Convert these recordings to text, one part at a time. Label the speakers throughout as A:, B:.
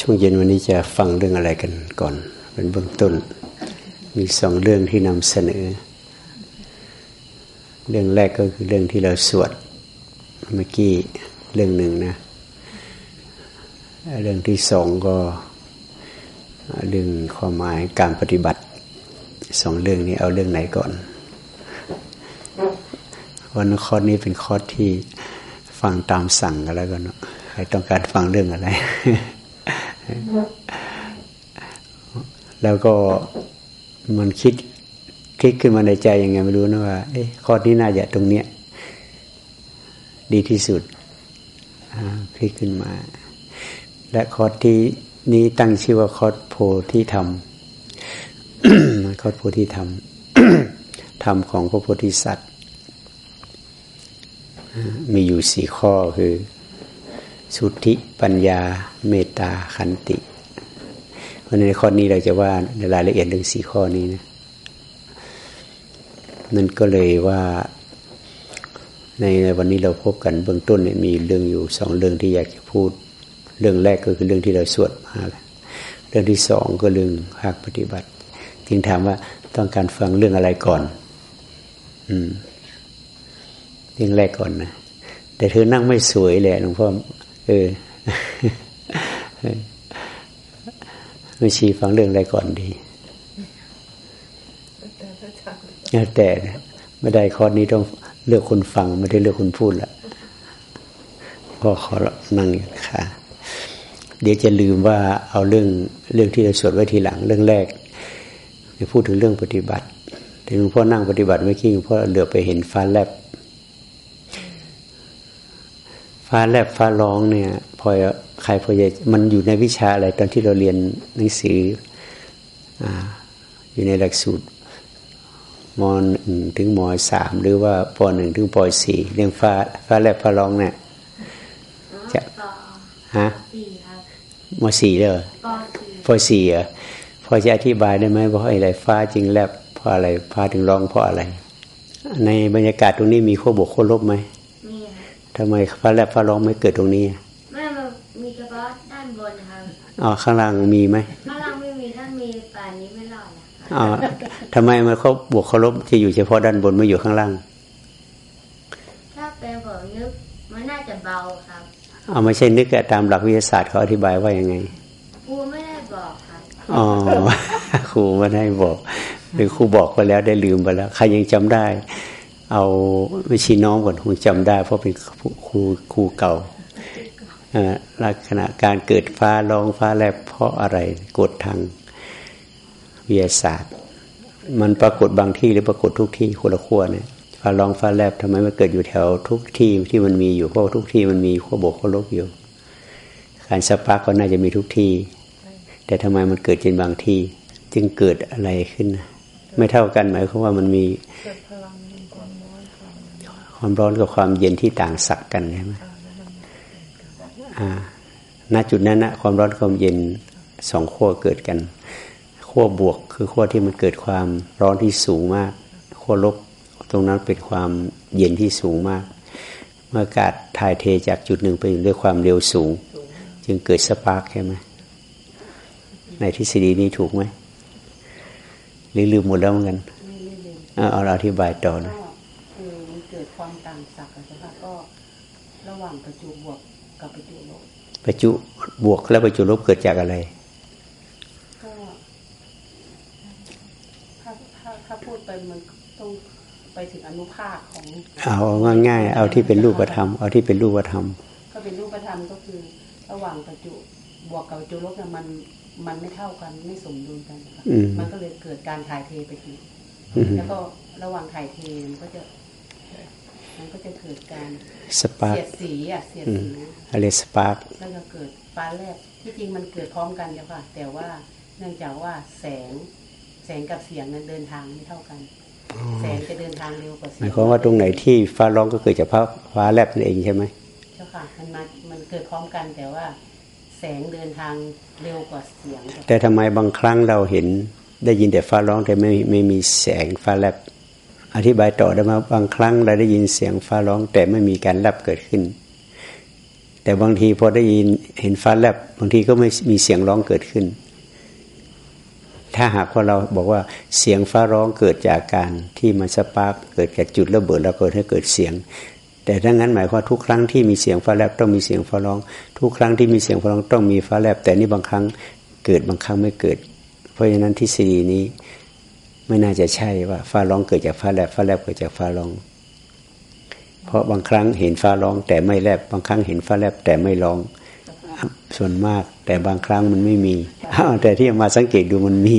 A: ช่วงเย็นวันนี้จะฟังเรื่องอะไรกันก่อน เป็นเบื้องต้น มีสองเรื่องที่นำเสนอ เรื่องแรกก็คือเรื่องที่เราสวดเมื่อกี้เรื่องหนึ่งนะ เรื่องที่สองก็เรื่องความหมายการปฏิบัติสองเรื่องนี้เอาเรื่องไหนก่อนวันคอร์สนี้เป็นคอร์สที่ฟังตามสั่งกันแล้วกันเนาะใครต้องการฟังเรื่องอะไร แล้วก็มันคิดคิดขึ้นมาในใจยังไงไม่รู้นะว่าเอ๊ะคอร์สนี้น่าจะตรงเนี้ย ดีที่สุดคลิกขึ้นมา และคอร์สที่นี้ตั้งชื่อว่าคอร์สโพธิธรรมคอร์สโพธิธรรมธรรมของพระโพธิสัตว์มีอยู่สี่ข้อคือ สุทธิปัญญา เมตตาขันติเพราะในข้อนี้เราจะว่าในรายละเอียดเรื่องสี่ข้อนี้นะนั่นก็เลยว่าในวันนี้เราพบกันเบื้องต้นมีเรื่องอยู่สองเรื่องที่อยากจะพูด เรื่องแรกก็คือเรื่องที่เราสวดมาเรื่องที่สองก็เรื่องภาคปฏิบัติจึงถามว่าต้องการฟังเรื่องอะไรก่อน อืม เรื่องแรกก่อนนะแต่เธอนั่งไม่สวยแหละหลวงพ่อ เออไม่ชี้ฟังเรื่องอะไรก่อนดี แต่ไม่ได้คอร์สนี้ต้องเลือกคนฟังไม่ได้เลือกคนพูดละก็ขอนั่งค่ะเดี๋ยวจะลืมว่าเอาเรื่องเรื่องที่เราสวดไว้ทีหลัง เรื่องแรกจะพูดถึงเรื่องปฏิบัติถึงพ่อนั่งปฏิบัติเมื่อกี้พ่อเหลือไปเห็นฟ้าแลบ ฟ้าแลบฟ้าร้องเนี่ยพอใครพอจะมันอยู่ในวิชาอะไรตอนที่เราเรียนหนังสือออยู่ในหลักสูตรมหนึ่งถึงมสามหรือว่าปหนึ่งถึงปสี่เรื่องฟ้าฟ้าแลบฟ้าร้องเนี่ยจะฮะมสี่เลยปสี่เหรอพอจะอธิบายได้ไหมว่าอะไรฟ้าจึงแลบเพราะอะไรฟ้าถึงร้องเพราะอะไร ในบรรยากาศตรงนี้มีข้อบวกข้อลบไหม ทำไมฟ้าแลบฟ้าร้องไม่เกิดตรงนี้
B: ไม่มีเฉพาะด้านบนครับ
A: อ๋อข้างล่างมีไห
B: มข้างล่างไม่มีถ้ามีป่านนี้ไม่รอด
A: อ๋อทำไมมันเขาบวกเขาลบจะอยู่เฉพาะด้านบนไม่อยู่ข้างล่าง
B: ถ้าเป็นผมนึกมันน่าจะเบาครับ
A: อ๋อไม่ใช่นึกตามหลักวิทยาศาสตร์เขาอธิบายว่ายังไง
B: ครูไม่ได้บอกครับ
A: อ๋อครูไม่ได้บอกหรือครูบอกไปแล้วได้ลืมไปแล้ว ใครยังจำได้ เอาไม่ชีน้องก่อนคงจำได้ เพราะเป็นครูครูเก่าลักษณะการเกิดฟ้าร้องฟ้าแลบเพราะอะไรกฎทางวิทยาศาสตร์ มันปรากฏบางที่หรือปรากฏทุกที่คนละขั้วเนี่ยฟ้าร้องฟ้าแลบทำไมมันเกิดอยู่แถวทุกที่ที่มันมีอยู่เพราะทุกที่มันมีขั้วบวกขั้วลบอยู่ การสปาร์กก็น่าจะมีทุกที่ แต่ทำไมมันเกิดจนบางที่ จึงเกิดอะไรขึ้น ไม่เท่ากันหมายความว่ามันมี ความร้อนกับความเย็นที่ต่างสักกันใช่ไหมณจุดนั้นนะความร้อนความเย็นสองขั้วเกิดกันขั้วบวกคือขั้วที่มันเกิดความร้อนที่สูงมากขั้วลบตรงนั้นเป็นความเย็นที่สูงมาก เมื่ออากาศถ่ายเทจากจุดหนึ่งไปด้วยความเร็วสูง จึงเกิดสปาร์กใช่ไหมในทฤษฎีนี้ถูกไหมหรือลืมหมดแล้วเหมือนกันเอาเราอธิบายต่อนะ
C: ว่างประจุบวกกับประจุลบ
A: ประจุบวกและประจุลบเกิดจากอะไร
C: ก็ถ้าถ้าถ้าพูดไปมันต้องไปถึงอนุภาคของ
A: เอาง่ายๆเอาที่เป็นรูปธรรมเอาที่เป็นรูปธรรม
C: ก็เป็นรูปธรรมก็คือ ระหว่างประจุบวกกับประจุลบเนี่ยมันมันไม่เท่ากันไม่สมดุลกันมันก็เลยเกิดการถ่ายเทไปทีแล้วก็ระหว่างถ่ายเทมันก็จะ มันก็จะเกิดการ
A: สปาร์
C: กเสียดสีอะเสียดสี
A: อะไรสปาร์ก
C: แล้วก็เกิดฟ้าแลบที่จริงมันเกิดพร้อมกันจ้ะค่ะ แต่ว่าเนื่องจากว่าแสงแสงกับเสียงนั้นเดินทางไม่เท่ากันแสงจะเดินทางเร็วกว่าเสียงห
A: มายความว่าตรงไหนที่ฟ้าร้องก็เกิดจากฟ้าแลบนั่นเองใช่ไหม
C: เจ้าค่ะมันมามันเกิดพร้อมกันแต่ว่าแสงเดินทางเร็วกว่าเสียง
A: แต่ทำไมบางครั้งเราเห็นได้ยินแต่ฟ้าร้องแต่ไม่ไม่มีแสงฟ้าแลบ อธิบายต่อได้มาบางครั้งเราได้ยินเสียงฟ้าร้อง แต่ไม่มีการแลบเกิดขึ้น แต่บางทีพอได้ยินเห็นฟ้าแลบบางทีก็ไม่มีเสียงร้องเกิดขึ้น ถ้าหากว่าเราบอกว่าเสียงฟ้าร้องเกิดจากการที่มันสปาร์กเกิดจากจุดระเบิดแล้วเกิดให้เกิดเสียง แต่ดังนั้นหมายความทุกครั้งที่มีเสียงฟ้าแลบต้องมีเสียงฟ้าร้อง ทุกครั้งที่มีเสียงฟ้าร้องต้องมีฟ้าแลบแต่นี่บางครั้งเกิดบางครั้งไม่เกิด เพราะฉะนั้นทฤษฎีนี้ ไม่น่าจะใช่ว่าฟ้าร้องเกิดจากฟ้าแลบฟ้าแลบเกิดจากฟ้าร้อง เพราะบางครั้งเห็นฟ้าร้อง แต่ไม่แลบบางครั้งเห็นฟ้าแลบแต่ไม่ร้อง ส่วนมาก แต่บางครั้งมันไม่มีแต่ที่มาสังเกตดูมันมี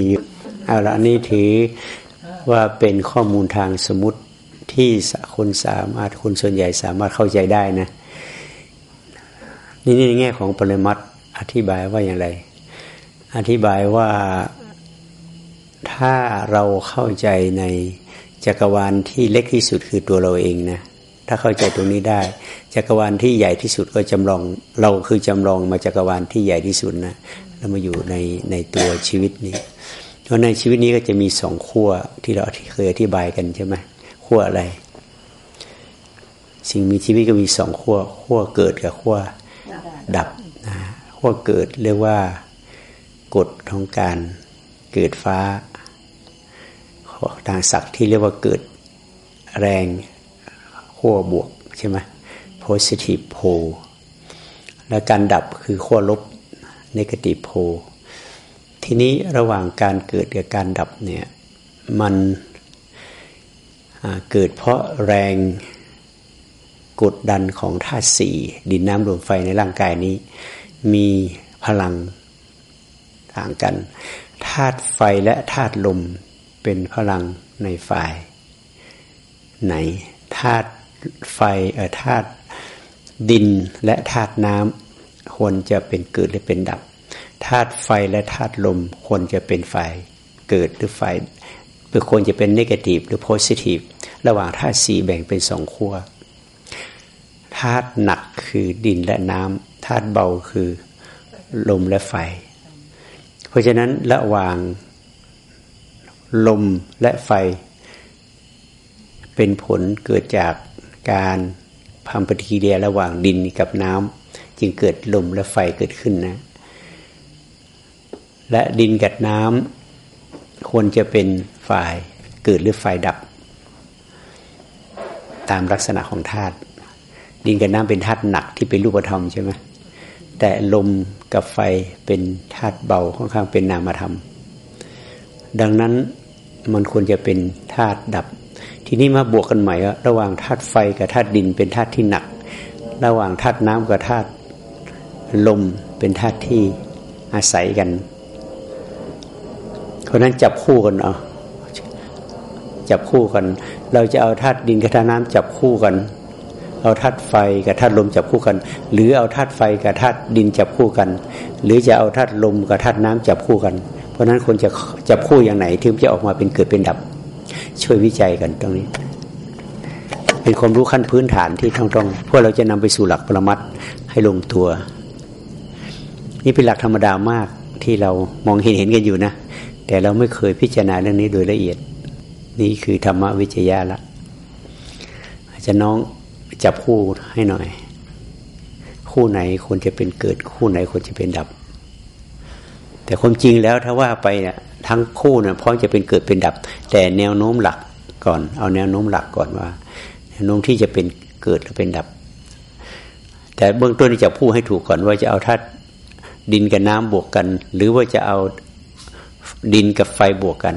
A: เอาละนนี้ถือว่าเป็นข้อมูลทางสมมติที่คนสามารถคนส่วนใหญ่สามารถเข้าใจได้นะนี่ในแง่ของปริมัติอธิบายว่าอย่างไร อธิบายว่า ถ้าเราเข้าใจในจักรวาลที่เล็กที่สุดคือตัวเราเองนะถ้าเข้าใจตรงนี้ได้ จักรวาลที่ใหญ่ที่สุดก็จำลองเราคือจำลองมาจักรวาลที่ใหญ่ที่สุดนะแล้วมาอยู่ในในตัวชีวิตนี้ เพราะในชีวิตนี้ก็จะมีสองขั้วที่เราเคยอธิบายกันใช่ไหมขั้วอะไร สิ่งมีชีวิตก็มีสองขั้วขั้วเกิดกับขั้วดับนะขั้วเกิดเรียกว่ากฎของการ เกิดฟ้าทางศักดิ์ที่เรียกว่าเกิดแรงขั้วบวกใช่ไหม positive pole และการดับคือขั้วลบ negative pole ทีนี้ระหว่างการเกิดกับการดับเนี่ยมันเกิดเพราะแรงกดดันของธาตุสี่ดินน้ำลมไฟในร่างกายนี้ มีพลังต่างกัน ธาตุไฟและธาตุลมเป็นพลังในฝ่าย ไหนธาตุไฟเออธาตุดินและธาตุน้ำควรจะเป็นเกิดหรือเป็นดับธาตุไฟและธาตุลมควรจะเป็นฝ่ายเกิดหรือฝ่ายหรือควรจะเป็นนิเกาทีฟหรือโพซิทีฟระหว่างธาตุสีแบ่งเป็นสองขั้วธาตุหนักคือดินและน้ำธาตุเบาคือลมและไฟ เพราะฉะนั้นระหว่างลมและไฟ เป็นผลเกิดจากการทำปฏิกิริยาระหว่างดินกับน้ำจึงเกิดลมและไฟเกิดขึ้นนะ และดินกับน้ำควรจะเป็นฝ่ายเกิดหรือฝ่ายดับ ตามลักษณะของธาตุดินกับน้ำเป็นธาตุหนักที่เป็นรูปธรรมใช่ไหม แต่ลมกับไฟเป็นธาตุเบาค่อนข้างเป็นนามธรรม ดังนั้นมันควรจะเป็นธาตุดับ ทีนี้มาบวกกันใหม่ว่าระหว่างธาตุไฟกับธาตุดินเป็นธาตุที่หนัก ระหว่างธาตุน้ำกับธาตุลมเป็นธาตุที่อาศัยกัน เพราะนั้นจับคู่กันเอาจับคู่กัน เราจะเอาธาตุดินกับธาตุน้ำจับคู่กัน เอาธาตุไฟกับธาตุลมจับคู่กัน หรือเอาธาตุไฟกับธาตุดินจับคู่กัน หรือจะเอาธาตุลมกับธาตุน้ำจับคู่กัน เพราะนั้นคนจะจับคู่อย่างไหนที่จะออกมาเป็นเกิดเป็นดับ ช่วยวิจัยกันตรงนี้ เป็นความรู้ขั้นพื้นฐานที่ต้องต้องเพวกเราจะนำไปสู่หลักปรมัตให้ลงตัว นี่เป็นหลักธรรมดามากที่เรามองเห็นเห็นกันอยู่นะ แต่เราไม่เคยพิจารณาเรื่องนี้โดยละเอียด นี่คือธรรมวิจยะละอาจจะน้อง จับคู่ให้หน่อย คู่ไหนควรจะเป็นเกิด คู่ไหนควรจะเป็นดับ แต่ความจริงแล้วถ้าว่าไปเนี่ยทั้งคู่เนี่ยพร้อมจะเป็นเกิดเป็นดับ แต่แนวโน้มหลักก่อน เอาแนวโน้มหลักก่อนว่า แนวโน้มที่จะเป็นเกิดหรือเป็นดับ แต่เบื้องต้นจะพูดให้ถูกก่อนว่าจะเอาธาตุดินกับน้ำบวกกัน หรือว่าจะเอาดินกับไฟบวกกัน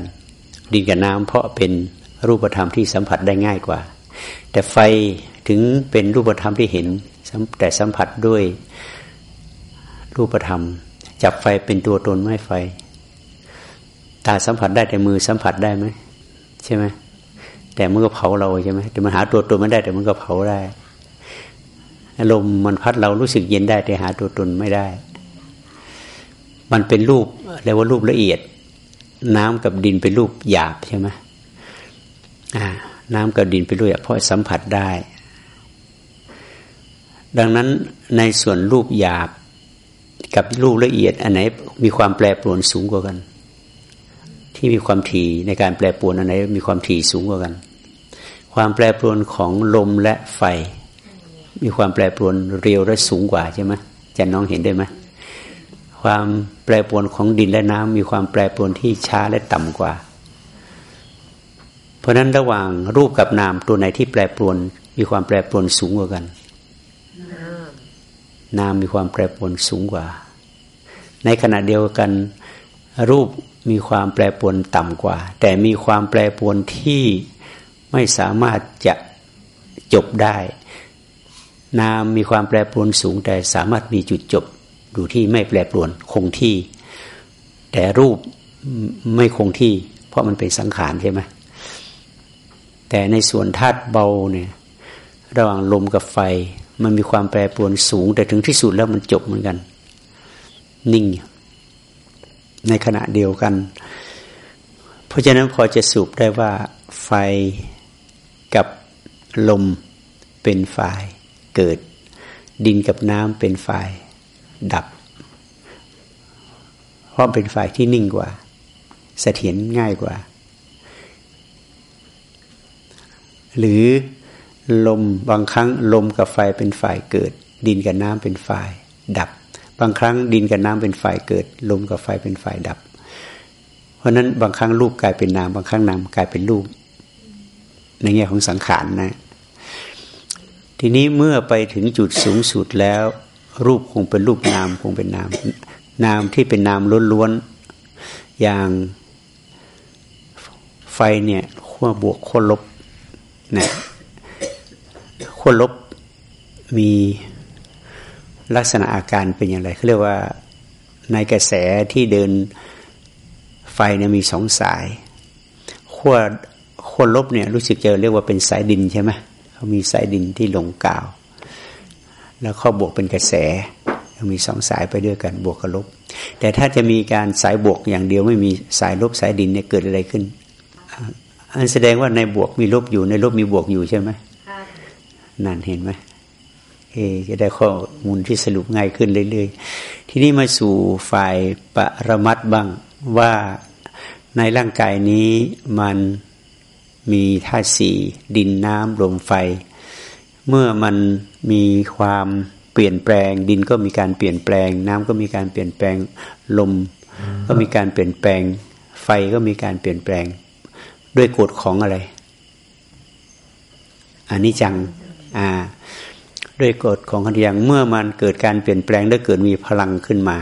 A: ดินกับน้ำเพราะเป็นรูปธรรมที่สัมผัสได้ง่ายกว่า แต่ไฟถึงเป็นรูปธรรมที่เห็น แต่สัมผัสด้วยรูปธรรม จับไฟเป็นตัวตนไม่ไฟ ตาสัมผัสได้แต่มือสัมผัสได้ไหมใช่ไหมแต่มันก็เผาเราใช่ไหมแต่มันหาตัวตนไม่ได้ แต่มันก็เผาได้อารมณ์มันพัดเรารู้สึกเย็นได้ แต่หาตัวตนไม่ได้ มันเป็นรูปเรียกว่ารูปละเอียด น้ำกับดินเป็นรูปหยาบใช่ไหมอ่าน้ำกับดินเป็นรูปหยาบเพราะสัมผัสได้ ดังนั้นในส่วนรูปหยาบ กับรูปละเอียด อันไหนมีความแปรปรวนสูงกว่ากัน ที่มีความถี่ในการแปรปรวนอันไหนมีความถี่สูงกว่ากัน ความแปรปรวนของลมและไฟ มีความแปรปรวนเร็วและสูงกว่าใช่ไหมจะน้องเห็นได้ไหมความแปรปรวนของดินและน้ำมีความแปรปรวนที่ช้าและต่ำกว่า เพราะนั้นระหว่างรูปกับนามตัวไหนที่แปรปรวน มีความแปรปรวนสูงกว่ากัน นามมีความแปรปรวนสูงกว่า ในขณะเดียวกันรูปมีความแปรปรวนต่ำกว่า แต่มีความแปรปรวนที่ไม่สามารถจะจบได้ นามมีความแปรปรวนสูง แต่สามารถมีจุดจบอยู่ที่ไม่แปรปรวนคงที่ แต่รูปไม่คงที่ เพราะมันเป็นสังขารใช่ไหมแต่ในส่วนธาตุเบาเนี่ยระหว่างลมกับไฟ มันมีความแปรปรวนสูง แต่ถึงที่สุดแล้วมันจบเหมือนกัน นิ่ง ในขณะเดียวกัน เพราะฉะนั้นพอจะสูบได้ว่าไฟกับลมเป็นฝ่ายเกิด ดินกับน้ำเป็นฝ่ายดับ เพราะเป็นฝ่ายที่นิ่งกว่าเสถียรง่ายกว่า หรือ ลมบางครั้งลมกับไฟเป็นฝ่ายเกิด ดินกับน้ำเป็นฝ่าย ดับ บางครั้งดินกับน้ำเป็นฝ่ายเกิด ลมกับไฟเป็นฝ่ายดับ เพราะนั้นบางครั้งรูปกลายเป็นนามบางครั้งนามกลายเป็นรูป ในแง่ของสังขารนะ ทีนี้เมื่อไปถึงจุดสูงสุดแล้ว รูปคงเป็นรูปนามคงเป็นนาม นามที่เป็นนามล้วนๆอย่างไฟเนี่ยขั้วบวกขั้วลบนะ ขั้วลบมีลักษณะอาการเป็นอย่างไรเขาเรียกว่าในกระแสที่เดินไฟเนี่ยมีสองสายขั้วขั้วลบเนี่ยรู้สึกจะเรียกว่าเป็นสายดินใช่ไหมเขามีสายดินที่ลงกาว แล้วข้อบวกเป็นกระแสมีสองสายไปด้วยกันบวกกับลบ แต่ถ้าจะมีการสายบวกอย่างเดียวไม่มีสายลบสายดินเนี่ยเกิดอะไรขึ้น อันแสดงว่าในบวกมีลบอยู่ในลบมีบวกอยู่ใช่ไหม นั่นเห็นไหมเอจะได้ข้อมูลที่สรุปง่ายขึ้นเรื่อยๆ ทีนี้มาสู่ฝ่ายปรมัดบ้างว่าในร่างกายนี้มันมีธาตุสี่ดินน้ำลมไฟ เมื่อมันมีความเปลี่ยนแปลง ดินก็มีการเปลี่ยนแปลง น้ำก็มีการเปลี่ยนแปลงลม ก็มีการเปลี่ยนแปลง ไฟก็มีการเปลี่ยนแปลง ด้วยกฎของอะไรอันนี้จัง อ่าด้วยกฎของอันยังเมื่อมันเกิดการเปลี่ยนแปลงและเกิดมีพลังขึ้นมา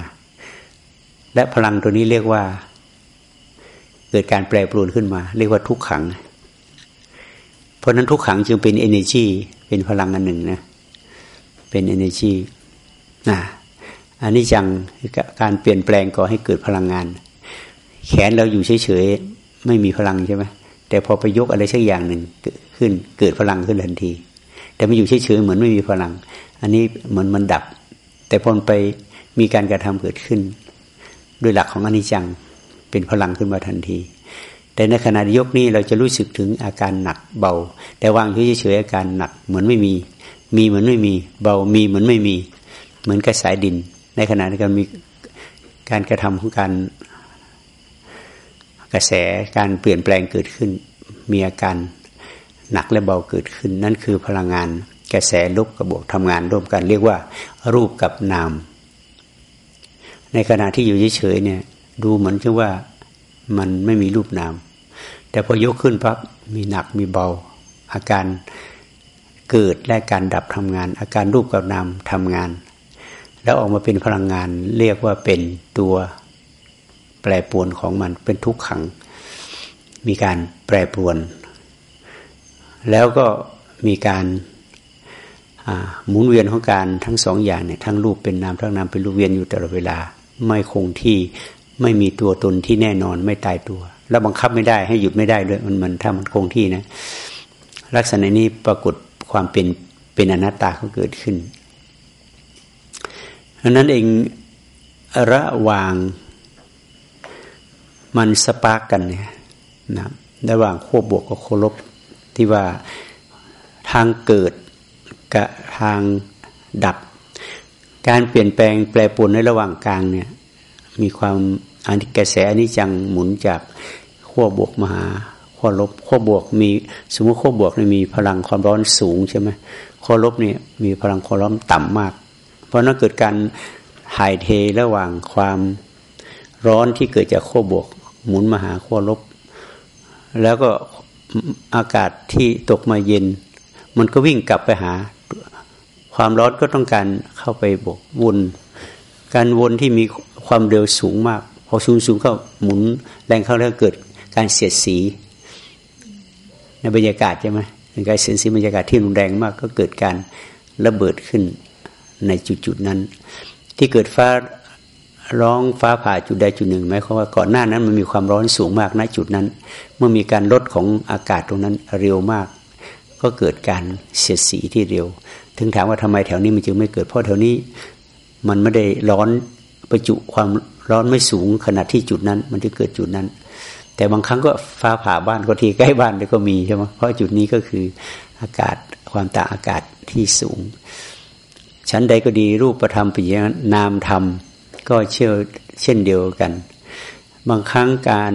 A: และพลังตัวนี้เรียกว่า เกิดการแปรปรวนขึ้นมา เรียกว่าทุกขัง เพราะนั้นทุกขังจึงเป็น energy เป็นพลังอันหนึ่งนะเป็น energy นะอันนี้จังการเปลี่ยนแปลงก่อให้เกิดพลังงาน แขนเราอยู่เฉยๆไม่มีพลังใช่ไหมแต่พอไปยกอะไรสักอย่างหนึ่งขึ้นเกิดพลังขึ้นทันที แต่มาอยู่เฉยๆเหมือนไม่มีพลัง อันนี้เหมือนมันดับ แต่พอไปมีการกระทำเกิดขึ้น ด้วยหลักของอนิจจังเป็นพลังขึ้นมาทันที แต่ในขณะยกนี้เราจะรู้สึกถึงอาการหนักเบา แต่วางเฉยๆอาการหนักเหมือนไม่มี มีเหมือนไม่มี เบามีเหมือนไม่มี เหมือนกระสายดิน ในขณะที่การมีการกระทำของการกระแสการเปลี่ยนแปลงเกิดขึ้น มีอาการ หนักและเบาเกิดขึ้น นั่นคือพลังงานกระแสลบกับบวกทำงานร่วมกัน เรียกว่า รูปกับนาม ในขณะที่อยู่เฉยๆเนี่ย ดูเหมือนกับว่ามันไม่มีรูปนาม แต่พอยกขึ้นปั๊บมีหนักมีเบา อาการเกิดและการดับทำงาน อาการรูปกับนามทำงาน แล้วออกมาเป็นพลังงานเรียกว่าเป็นตัวแปรปวนของมันเป็นทุกขัง มีการแปรปรวน แล้วก็มีการหมุนเวียนของการทั้งสองอย่างเนี่ยทั้งรูปเป็นนามทั้งนามเป็นรูปเวียนอยู่ตลอดเวลา ไม่คงที่ไม่มีตัวตนที่แน่นอนไม่ตายตัว แล้วบังคับไม่ได้ให้หยุดไม่ได้ด้วยมันมันถ้ามันคงที่นะ ลักษณะนี้ปรากฏความเป็นเป็นอนัตตาเขาเกิดขึ้นดังนั้นเองระหว่างมันสปาร์กกันเนี่ยนะระหว่างขั้วบวกกับขั้วลบ ที่ว่าทางเกิดกับทางดับ การเปลี่ยนแปลงแปรปรวนในระหว่างกลางเนี่ยมีความอันกระแสอันิจจังหมุนจากขั้วบวกมาขั้วลบขั้วบวกมีสมมติขั้วบวกนี่มีพลังความร้อนสูงใช่ไหมขั้วลบเนี่ยมีพลังขั้วร้อนต่ำมาก เพราะนั้นเกิดการถ่ายเทระหว่างความร้อนที่เกิดจากขั้วบวก หมุนมาหาขั้วลบ แล้วก็ อากาศที่ตกมาเย็น มันก็วิ่งกลับไปหา ความร้อนก็ต้องการเข้าไปบวกวน การวนที่มีความเร็วสูงมาก พอสูงสูงเข้าหมุนแรงเข้าแล้วเกิดการเสียดสี ในบรรยากาศใช่ไหมการเสียดสีบรรยากาศที่รุนแรงมาก ก็เกิดการระเบิดขึ้นในจุดๆนั้น ที่เกิดฟ้า ร้องฟ้าผ่าจุดใดจุดหนึ่งไหมายความว่าก่อนหน้านั้นมันมีความร้อนสูงมากณจุดนั้น เมื่อมีการลดของอากาศตรงนั้นเร็วมาก ก็เกิดการเสียดสีที่เร็ว ถึงถามว่าทำไมแถวนี้มันจึงไม่เกิดเพราะแถวนี้ มันไม่ได้ร้อนประจุความร้อนไม่สูงขนาดที่จุดนั้น มันจะเกิดจุดนั้น แต่บางครั้งก็ฟ้าผ่าบ้านก็ทีใกล้บ้านก็มีใช่ไหมเพราะจุดนี้ก็คืออากาศความต่างอากาศที่สูงชั้นใดก็ดีรูปประธรรมปิยนามธรรม ก็เชื่อเช่นเดียวกัน บางครั้งการ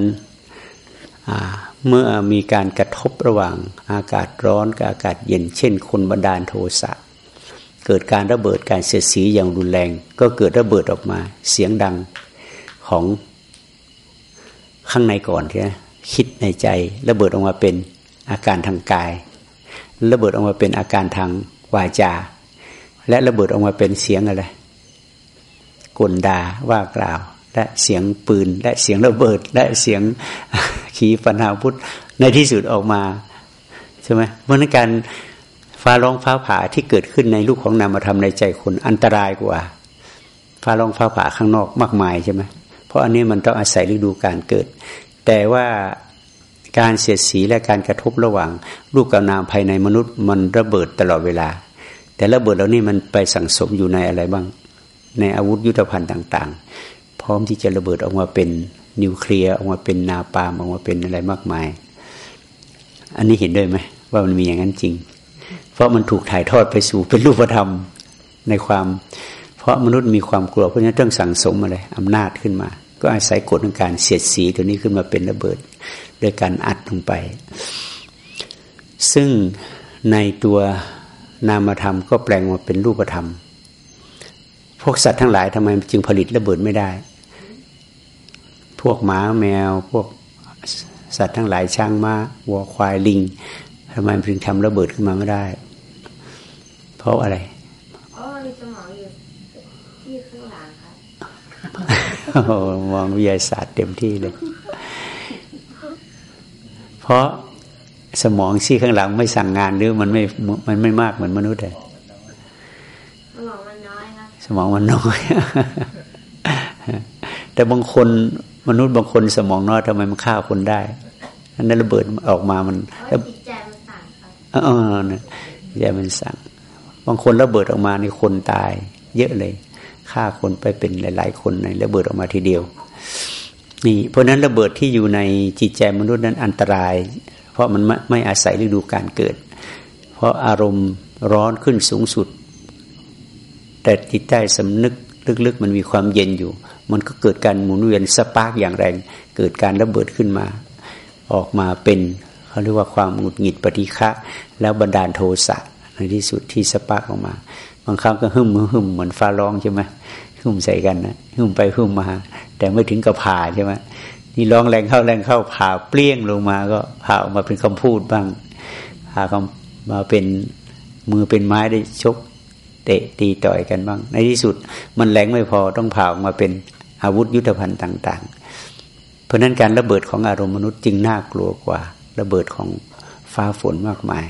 A: เมื่อมีการกระทบระหว่างอากาศร้อนกับอากาศเย็น เช่น คนบันดาลโทสะเกิดการระเบิดการเสียดสีอย่างรุนแรง ก็เกิดระเบิดออกมาเสียงดังของข้างในก่อนใช่ไหมคิดในใจ ระเบิดออกมาเป็นอาการทางกาย ระเบิดออกมาเป็นอาการทางวาจา และระเบิดออกมาเป็นเสียงอะไร กลดาว่ากล่าว และเสียงปืน และเสียงระเบิด และเสียงขีปนาพุทธในที่สุดออกมาใช่ไหมเพราะนั้นการฟ้าร้องฟ้าผ่าที่เกิดขึ้นในลูกของนามธรรมในใจคนอันตรายกว่า ฟ้าร้องฟ้าผ่าข้างนอกมากมายใช่ไหมเพราะอันนี้มันต้องอาศัยฤดูการเกิด แต่ว่าการเสียดสีและการกระทบระหว่างรูปกับนามภายในมนุษย์มันระเบิดตลอดเวลา แต่ระเบิดเหล่านี้มันไปสั่งสมอยู่ในอะไรบ้าง ในอาวุธยุทธภัณฑ์ต่าง ๆ พร้อมที่จะระเบิดออกมาเป็นนิวเคลียร์ออกมาเป็นนาปามออกมาเป็นอะไรมากมาย อันนี้เห็นด้วยไหมว่ามันมีอย่างนั้นจริง เพราะมันถูกถ่ายทอดไปสู่เป็นรูปธรรมในความ เพราะมนุษย์มีความกลัวเพราะฉะนั้นต้องสั่งสมอะไรอำนาจขึ้นมา ก็อาศัยกฎของการเสียดสีตัวนี้ขึ้นมาเป็นระเบิดโดยการอัดลงไป ซึ่งในตัวนามธรรมก็แปลงมาเป็นรูปธรรม พวกสัตว์ทั้งหลายทำไมจึงผลิตระเบิดไม่ได้ พวกหมาแมว พวกสัตว์ทั้งหลายช้างมา้าวัวควายลิงทำไมถึงทำระเบิดขึ้นมาไม่ได้ เพราะอะไร
B: เพราะมีสมองอยู่ที่ข้างหลังครับ
A: มองวิทยาศาสตร์เต็มที่เลย เพราะสมองซี่ข้างหลังไม่สั่งงานหรือมันไม่มันไม่มากเหมือนมนุษย์เลย
B: สมองมันน้อยครับ
A: สมองมันน้อย แต่บางคนมนุษย์บางคนสมองน้อยทำไมมันฆ่าคนได้อันนั้นระเบิดออกมามันเออนะอย่ามันสั่ง บางคนระเบิดออกมาในคนตาย เยอะเลยฆ่าคนไปเป็นหลาย ๆ คนในระเบิดออกมาทีเดียว นี่ เพราะนั้นระเบิดที่อยู่ในจิตใจมนุษย์นั้นอันตราย เพราะมันไม่ไม่อาศัยฤดูการเกิด เพราะอารมณ์ร้อนขึ้นสูงสุด แต่จิตใต้สำนึกลึกๆ มันมีความเย็นอยู่ มันก็เกิดการหมุนเวียนสปาร์กอย่างแรง เกิดการระเบิดขึ้นมา ออกมาเป็นเขาเรียกว่าความหงุดหงิดปฏิฆะแล้วบันดาลโทสะในที่สุดที่สปาร์กออกมา บางครั้งก็หึ่มหึ่มเหมือนฟ้าร้องใช่ไหมหึ่มใส่กันนะหึ่มไปหึ่มมา แต่ไม่ถึงกับผ่าใช่ไหมนี่ร้องแรงเข้าแรงเข้าผ่าเปรี้ยงลงมาก็ผ่าออกมาเป็นคำพูดบ้างผ่าคำมาเป็นมือเป็นไม้ได้ชก เตะตีต่อยกันบ้าง ในที่สุดมันแรงไม่พอต้องผ่าออกมาเป็นอาวุธยุทธภัณฑ์ต่าง ๆ เพราะนั้นการระเบิดของอารมณ์มนุษย์จึงน่ากลัวกว่า ระเบิดของฟ้าฝนมากมาย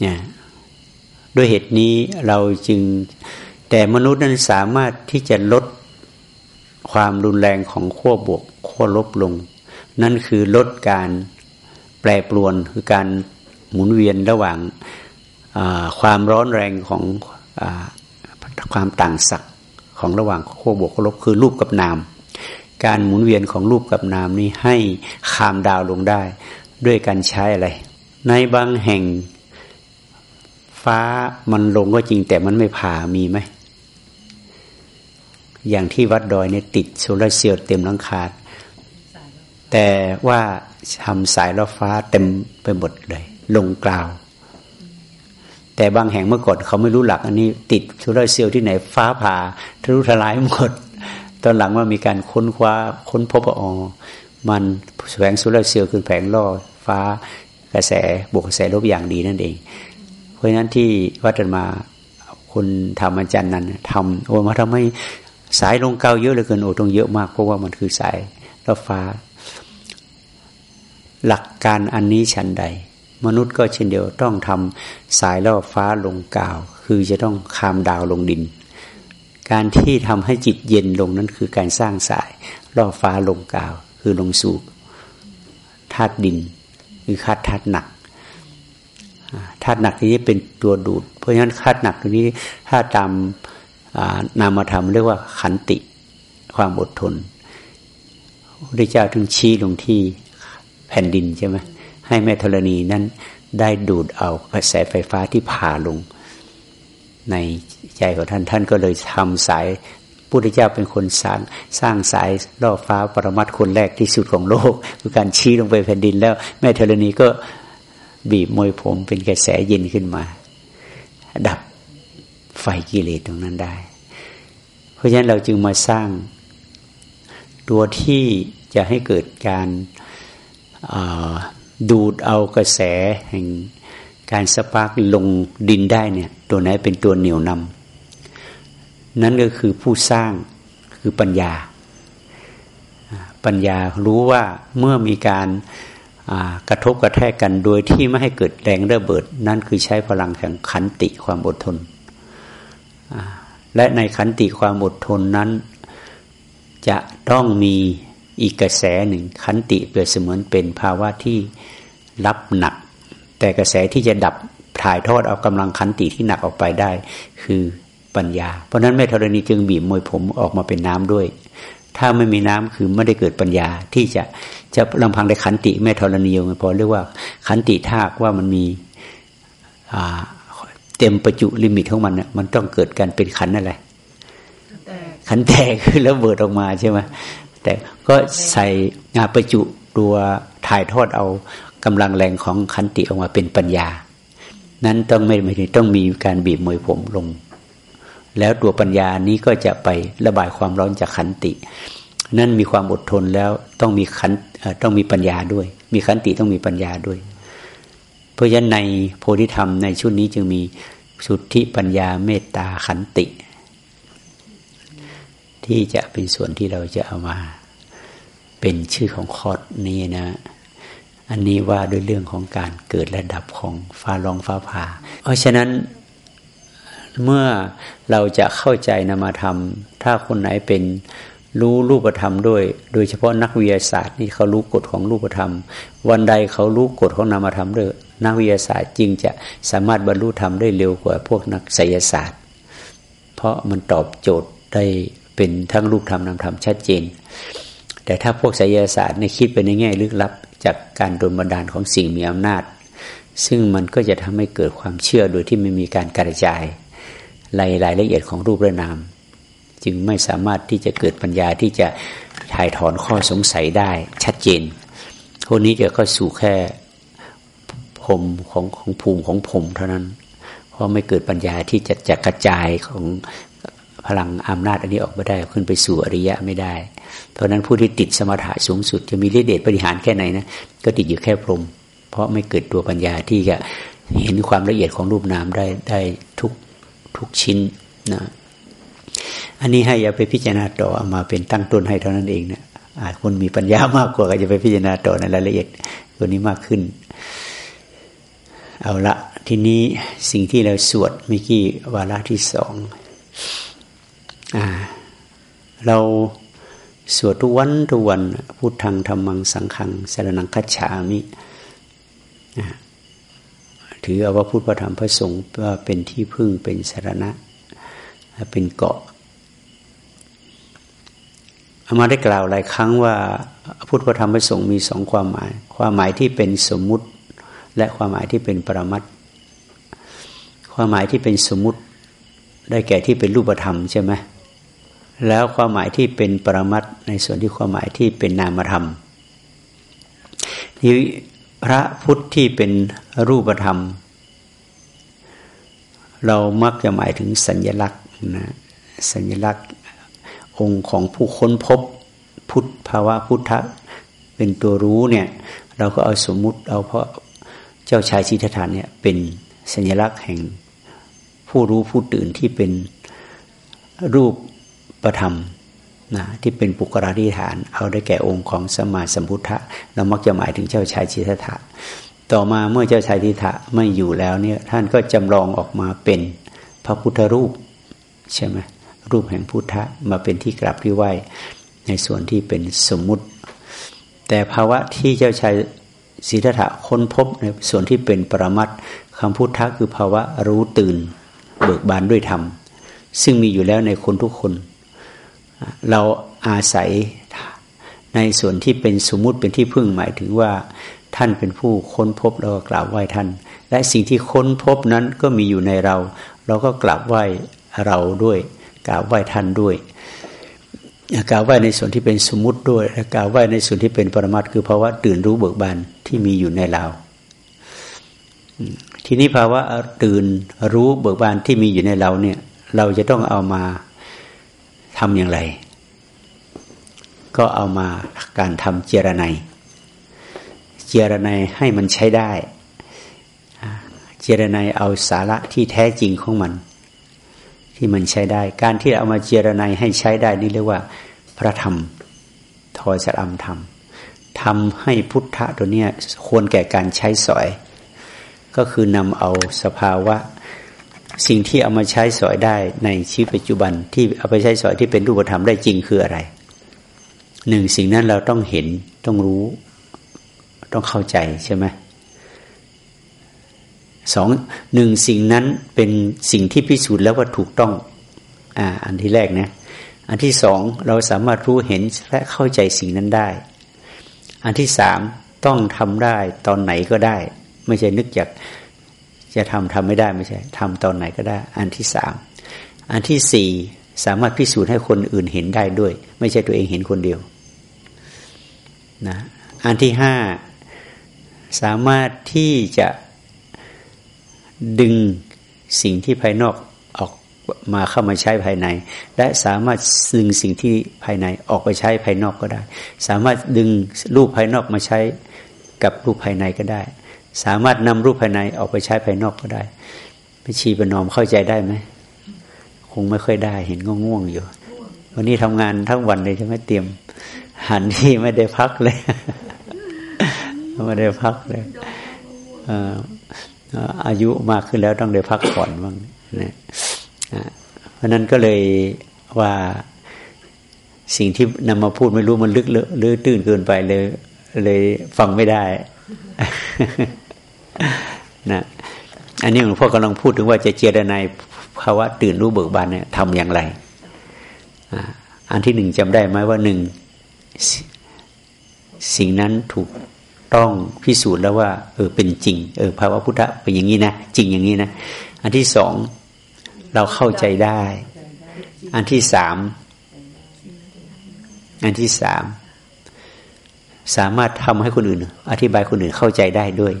A: เนี่ยด้วยเหตุนี้เราจึงแต่มนุษย์นั้นสามารถที่จะลดความรุนแรงของขั้วบวกขั้วลบลง นั่นคือลดการแปรปรวนคือการหมุนเวียนระหว่าง ความร้อนแรงของอความต่างศักย์ของระหว่างขั้วบวกขั้วลบคือรูปกับนาม การหมุนเวียนของรูปกับนามนี้ให้คามดาวลงได้ ด้วยการใช้อะไร ในบางแห่งฟ้ามันลงก็จริงแต่มันไม่ผ่ามีไหมอย่างที่วัดดอยเนี่ยติดโซลาเซลล์เต็มหลังคาแต่ว่าทำสายล้อฟ้าเต็มไปหมดเลย ลงกล่าว แต่บางแห่งเมื่อก่อนเขาไม่รู้หลัก อันนี้ติดโซลาร์เซลล์ที่ไหนฟ้าผ่าทะลุทลายหมด ตอนหลังว่ามีการค้นคว้าค้นพบว่าอ๋อมันแสงโซลาร์เซลล์คือแผงล่อฟ้ากระแสบวกกระแสลบอย่างดีนั่นเอง เพราะฉะนั้นที่วัดมาคุณทำอาจารย์นั้นทำโอ้มาทำให้สายลงเกาเยอะเหลยเกินโอ้ตรงเยอะมากเพราะว่ามันคือสายรอบฟ้า หลักการอันนี้ชันใด มนุษย์ก็เช่นเดียวต้องทำสายรอฟ้าลงกาว คือจะต้องคามดาวลงดิน การที่ทำให้จิตเย็นลงนั้นคือการสร้างสายรอฟ้าลงกาว คือลงสู่ธาตุดินคือคาดธาตุหนักธาตุหนักนี้เป็นตัวดูด เพราะฉะนั้นธาตุหนักตัวนี้ถ้าตามนามธรรมเรียกว่าขันติความอดทนพระเจ้าถึงชี้ลงที่แผ่นดินใช่ไหม ให้แม่ธรณีนั้นได้ดูดเอากระแสไฟฟ้าที่ผ่าลง ในใจของท่านท่านก็เลยทำสายพุทธเจ้าเป็นคนสร้างสร้างสายล่อฟ้าปรมัตคนแรกที่สุดของโลก คือการชี้ลงไปแผ่นดินแล้ว แม่ธรณีก็บีบมวยผมเป็นกระแสเย็นขึ้นมา ดับไฟกิเลสตรงนั้นได้ เพราะฉะนั้นเราจึงมาสร้าง ตัวที่จะให้เกิดการ ดูดเอากระแสแห่งการสปาร์กลงดินได้เนี่ย ตัวไหนเป็นตัวเหนี่ยวนำนั่นก็คือผู้สร้างคือปัญญา ปัญญารู้ว่าเมื่อมีการกระทบกระแทกกันโดยที่ไม่ให้เกิดแรงระเบิด นั่นคือใช้พลังแห่งขันติความอดทน และในขันติความอดทนนั้น จะต้องมี อีกกระแสหนึ่งขันติเปรียบเสมือนเป็นภาวะที่รับหนัก แต่กระแสที่จะดับถ่ายทอดเอากำลังขันติที่หนักออกไปได้ คือปัญญา เพราะนั้นแม่ธรณีจึงบีบมวยผมออกมาเป็นน้ำด้วย ถ้าไม่มีน้ำคือไม่ได้เกิดปัญญาที่จะจะลำพังในขันติแม่ธรณียังพอเรียกว่าขันติธาตุว่ามันมีเต็มประจุลิมิตของมันเนี่ยมันต้องเกิดการเป็นขันอะไรขันแตกคือระเบิดออกมาใช่ไหม แต่ก็ใส่งาประจุตัวถ่ายทอดเอากำลังแรงของขันติออกมาเป็นปัญญา นั้นต้องไม่ไม่ต้องมีการบีบมวยผมลง แล้วตัวปัญญานี้ก็จะไประบายความร้อนจากขันติ นั่นมีความอดทนแล้วต้องมีขันต้องมีปัญญาด้วย มีขันติต้องมีปัญญาด้วย เพราะฉะนั้นในโพธิธรรมในชุดนี้จึงมีสุทธิปัญญาเมตตาขันติ ที่จะเป็นส่วนที่เราจะเอามา เป็นชื่อของคอร์สนี้นะ อันนี้ว่าด้วยเรื่องของการเกิดและดับของฟ้าร้องฟ้าผ่า เพราะฉะนั้นเมื่อเราจะเข้าใจนามธรรม ถ้าคนไหนเป็นรู้รูปธรรมด้วย โดยเฉพาะนักวิทยาศาสตร์นี่เขารู้กฎของรูปธรรม วันใดเขารู้กฎของนามธรรมด้วยนักวิทยาศาสตร์จึงจะสามารถบรรลุธรรมได้เร็วกว่าพวกนักไสยศาสตร์ เพราะมันตอบโจทย์ได้ เป็นทั้งรูปธรรมนามธรรมชัดเจน แต่ถ้าพวกไสยศาสตร์ในคิดไปในแง่ลึกลับ จากการโดนบันดาลของสิ่งมีอำนาจ ซึ่งมันก็จะทำให้เกิดความเชื่อโดยที่ไม่มีการกระจายรายรายละเอียดของรูปและนาม จึงไม่สามารถที่จะเกิดปัญญาที่จะถ่ายถอนข้อสงสัยได้ชัดเจนพวกนี้จะก็สู่แค่ผมของของภูมิของผมเท่านั้น เพราะไม่เกิดปัญญาที่จะจะกระจายของ พลังอำนาจอันนี้ออกม่ได้ขึ้นไปสู่อริยะไม่ได้ เพราะนั้นผู้ที่ติดสมถะสูงสุด จะมีฤทธิเดชบริหารแค่ไหนนะก็ติดอยู่แค่พรม เพราะไม่เกิดตัวปัญญาที่จะเห็นความละเอียดของรูปนามได้ได้ทุกทุกชิ้นนะอันนี้ให้อย่าไปพิจารณาต่อเอามาเป็นตั้งต้นให้เท่านั้นเองนะอาจคนมีปัญญามากกว่าก็จะไปพิจารณาต่อในรายละเอียดตัวนี้มากขึ้น เอาละทีนี้สิ่งที่เราสวดเมื่อกี้วาระที่สอง เราสวดทุกวันทุกวันพุทธังธรรมังสังขังสารนังคัจฉามิถือเอาว่าพุทธธรรมพระสงฆ์ว่าเป็นที่พึ่งเป็นสารณะ เป็นเกาะอามาได้กล่าวหลายครั้งว่าพุทธธรรมประสงค์มีสองความหมาย ความหมายที่เป็นสมมุติ และความหมายที่เป็นปรมัตความหมายที่เป็นสมมุติ ได้แก่ที่เป็นรูปธรรมใช่ไหม แล้วความหมายที่เป็นปรมัตในส่วนที่ความหมายที่เป็นนามธรรมนี่พระพุทธที่เป็นรูปธรรม เรามักจะหมายถึงสัญญลักษณ์นะสัญลักษณ์องค์ของผู้ค้นพบพุทธภาวะพุทธะเป็นตัวรู้เนี่ยเราก็เอาสมมุติเอาเพราะเจ้าชายชิทธานเนี่ยเป็นสัญลักษณ์แห่งผู้รู้ผู้ตื่นที่เป็นรูป ประธรรมนะที่เป็นปุกราธิฐาน เอาได้แก่องค์ของสมมาสัมพุทธะเรามักจะหมายถึงเจ้าชายชิทธะต่อมาเมื่อเจ้าชายทิฏฐะไม่อยู่แล้วเนี่ยท่านก็จำลองออกมาเป็นพระพุทธรูปใช่ไหมรูปแห่งพุทธะมาเป็นที่กราบที่ไหวในส่วนที่เป็นสมมุติ แต่ภาวะที่เจ้าชายสิทธัตถะค้นพบในส่วนที่เป็นปรมัตคำพุทธะคือภาวะรู้ตื่น เบิกบานด้วยธรรม ซึ่งมีอยู่แล้วในคนทุกคน เราอาศัยในส่วนที่เป็นสมมุติเป็นที่พึ่งหมายถึงว่าท่านเป็นผู้ค้นพบเราก็กราบไหว้ท่าน และสิ่งที่ค้นพบนั้นก็มีอยู่ในเรา เราก็กราบไหว้เราด้วยกราบไหว้ท่านด้วยกล่าวไหว้ในส่วนที่เป็นสมมติด้วยและกล่าวไหว้ในส่วนที่เป็นปรมัตคือภาวะตื่นรู้เบิกบานที่มีอยู่ในเรา ทีนี้ภาวะตื่นรู้เบิกบานที่มีอยู่ในเราเนี่ย เราจะต้องเอามา ทำอย่างไร ก็เอามาการทำเจรไนเจรไนให้มันใช้ได้ เจรไนเอาสาระที่แท้จริงของมัน ที่มันใช้ได้ การที่เอามาเจรไนให้ใช้ได้นี่เรียกว่า พระธรรมทอยสลัมธรรมทำให้พุทธะตัวเนี้ยควรแก่การใช้สอย ก็คือนำเอาสภาวะ สิ่งที่เอามาใช้สอยได้ในชีวิตปัจจุบันที่เอาไปใช้สอยที่เป็นรูปธรรมได้จริงคืออะไรหนึ่งสิ่งนั้นเราต้องเห็นต้องรู้ ต้องเข้าใจใช่ไหมสองหนึ่งสิ่งนั้นเป็นสิ่งที่พิสูจน์แล้วว่าถูกต้องอ่าอันที่แรกนะอันที่สองเราสามารถรู้เห็นและเข้าใจสิ่งนั้นได้ อันที่สามต้องทำได้ตอนไหนก็ได้ ไม่ใช่นึกอยาก จะทำทำไม่ได้ไม่ใช่ทำตอนไหนก็ได้ อันที่สามอันที่สี่สามารถพิสูจน์ให้คนอื่นเห็นได้ด้วย ไม่ใช่ตัวเองเห็นคนเดียวนะอันที่ห้าสามารถที่จะดึงสิ่งที่ภายนอกออกมาเข้ามาใช้ภายใน และสามารถดึงสิ่งที่ภายในออกไปใช้ภายนอกก็ได้ สามารถดึงรูปภายนอกมาใช้กับรูปภายในก็ได้ สามารถนำรูปภายในออกไปใช้ภายนอกก็ได้ไปชีปนอมเข้าใจได้ไหมคงไม่ค่อยได้ เห็นก็ง่วงอยู่ วันนี้ทำงานทั้งวันเลยใช่ไหมเตรียมหันที่ไม่ได้พักเลยไม่ได้พักเลยอายุมากขึ้นแล้วต้องได้พักผ่อนบ้างนะเพราะนั้นก็เลยว่าสิ่งที่นำมาพูดไม่รู้มันลึกเลอะหรือตื่นเกินไปเลย เลยฟังไม่ได้ นะอันนี้หลวงพ่อกำลังพูดถึงว่าจะเจรนายภาวะตื่นรู้เบิกบานเนี่ยทำอย่างไร อันที่หนึ่งจำได้ไหมว่าหนึ่งสิ่งนั้นถูกต้องพิสูจน์แล้วว่า เออเป็นจริง เออภาวะพุทธะเป็นอย่างนี้นะจริงอย่างนี้นะ อันที่สองเราเข้าใจได้ อันที่สามอันที่สามสามารถทำให้คนอื่น อธิบายคนอื่นเข้าใจได้ด้วย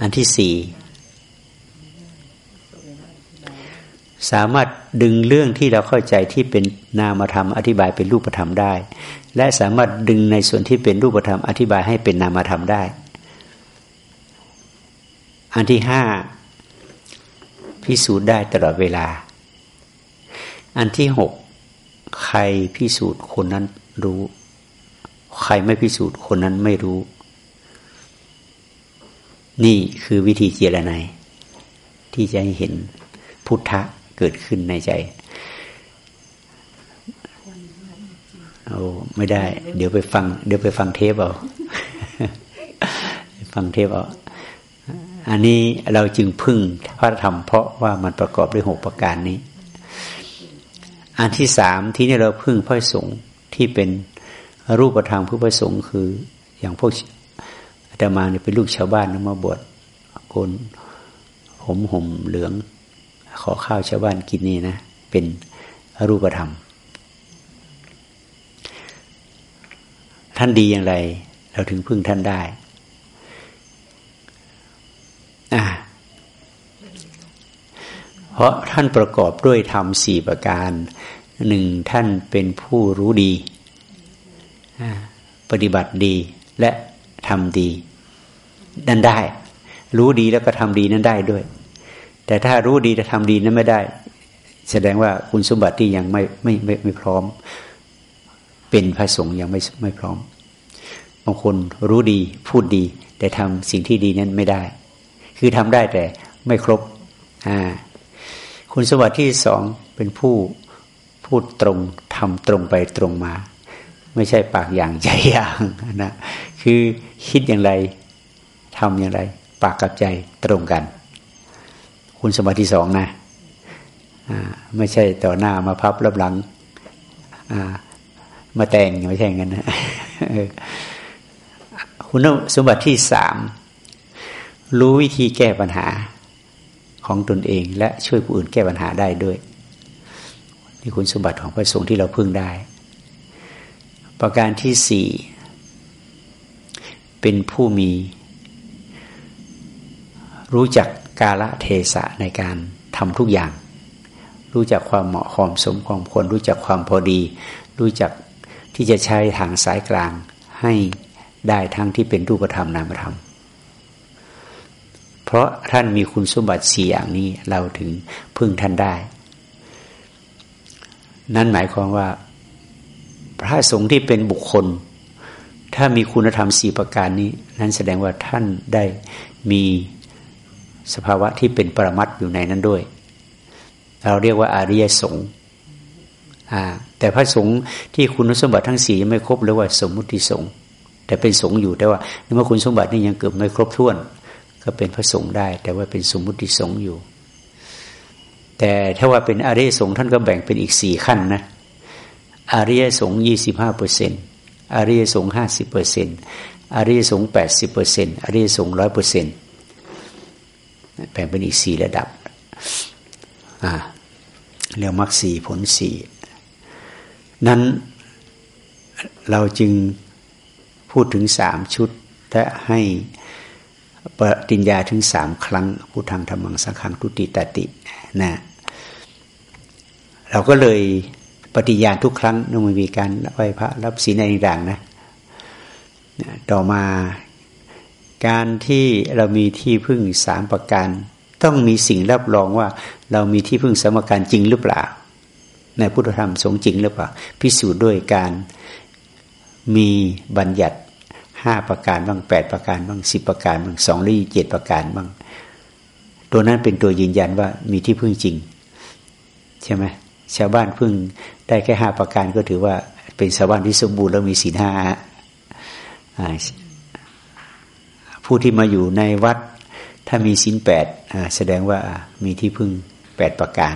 A: อันที่สี่สามารถดึงเรื่องที่เราเข้าใจที่เป็นนามธรรมอธิบายเป็นรูปธรรมได้ และสามารถดึงในส่วนที่เป็นรูปธรรมอธิบายให้เป็นนามธรรมได้ อันที่ห้าพิสูจน์ได้ตลอดเวลา อันที่หกใครพิสูจน์คนนั้นรู้ ใครไม่พิสูจน์คนนั้นไม่รู้ นี่คือวิธีเจรไนที่จะให้เห็นพุทธะเกิดขึ้นในใจเอาไม่ได้ เดี๋ยวไปฟัง เดี๋ยวไปฟังเทปเอาฟังเทปเอาอันนี้เราจึงพึ่งพระธรรมเพราะว่ามันประกอบด้วยหกประการนี้ อันที่สามที่นี่เราพึ่งพระสงฆ์ที่เป็นรูปธรรมผู้ประสงค์คืออย่างพวก อาตมาเนี่ยเป็นลูกชาวบ้านนมาบวชคนผมห่มเหลือง ขอข้าวชาวบ้านกินนี่นะ เป็นรูปธรรม ท่านดีอย่างไร เราถึงพึ่งท่านได้อ่าเพราะท่านประกอบด้วยธรรมสี่ประการหนึ่งท่านเป็นผู้รู้ดี ปฏิบัติดีและ ทำดี นั่นได้ รู้ดีแล้วก็ทำดีนั้นได้ด้วย แต่ถ้ารู้ดีแต่ทำดีนั้นไม่ได้ แสดงว่าคุณสมบัติที่ยังไม่ไม่ไม่ไม่พร้อม เป็นพระสงฆ์ยังไม่ไม่พร้อมบางคนรู้ดีพูดดี แต่ทำสิ่งที่ดีนั้นไม่ได้ คือทำได้แต่ไม่ครบอ่าคุณสมบัติที่สองเป็นผู้พูดตรงทำตรงไปตรงมา ไม่ใช่ปากอย่างใจอย่างนะคือคิดอย่างไรทำอย่างไร ปากกับใจตรงกัน คุณสมบัติสองนะไม่ใช่ต่อหน้ามาพับรับหลังมาแต่งไม่ใช่งั้นนะคุณสมบัติที่สามรู้วิธีแก้ปัญหาของตนเอง และช่วยผู้อื่นแก้ปัญหาได้ด้วย นี่คุณสมบัติของพระสงฆ์ที่เราพึ่งได้ ประการที่สี่เป็นผู้มี รู้จักกาละเทศะในการทำทุกอย่าง รู้จักความเหมาะความสมความควรรู้จักความพอดี รู้จักที่จะใช้ทางสายกลางให้ได้ทั้งที่เป็นรูปธรรมนามธรรม เพราะท่านมีคุณสมบัติสี่อย่างนี้เราถึงพึ่งท่านได้ นั่นหมายความว่า พระสงฆ์ที่เป็นบุคคล ถ้ามีคุณธรรมสี่ประการนี้ นั้นแสดงว่าท่านได้มีสภาวะที่เป็นปรมัตอยู่ในนั้นด้วย เราเรียกว่าอาริยสงฆ์แต่พระสงฆ์ที่คุณสมบัติทั้งสี่ยังไม่ครบเรียกว่าสมมุติสงฆ์แต่เป็นสงฆ์อยู่แต่ว่าเมื่อคุณสมบัตินี่ยังเกือบไม่ครบถ้วน ก็เป็นพระสงฆ์ได้ แต่ว่าเป็นสมมุติสงฆ์อยู่ แต่ถ้าว่าเป็นอริยสงฆ์ท่านก็แบ่งเป็นอีกสี่ขั้นนะ อริยสงฆ์ยี่สิบห้าเปอร์เซ็นอริยสงฆ์ห้าสิบเปอร์เซ็นอริยสงฆ์แปดสิบเปอร์เซ็นอริยสงฆ์ร้อยเปอร์เซ็นแบ่งเป็นอีกสี่ระดับอ่าเรียกมรรคสี่ผลสี่นั้นเราจึงพูดถึงสามชุดและให้ปฏิญญาถึงสามครั้งพูดทางธรรมังสังขังทุติตตินะเราก็เลย ปฏิญาณทุกครั้งต้องมีการไหว้พระรับศีลในต่างนะต่อมาการที่เรามีที่พึ่งสามประการ ต้องมีสิ่งรับรองว่า เรามีที่พึ่งสามประการจริงหรือเปล่า ในพุทธธรรมสงจริงหรือเปล่า พิสูจน์ด้วยการมีบัญญัติห้าประการบ้างแปดประการบ้างสิบประการบ้างสองหรือเจ็ดประการบ้าง ตัวนั้นเป็นตัวยืนยันว่ามีที่พึ่งจริง ใช่ไหมชาวบ้านพึ่ง ได้แค่ห้าประการก็ถือว่า เป็นชาวบ้านที่สมบูรณ์แล้วมีศีลห้าผู้ที่มาอยู่ในวัด ถ้ามีศีลแปดแสดงว่ามีที่พึ่งแปดประการ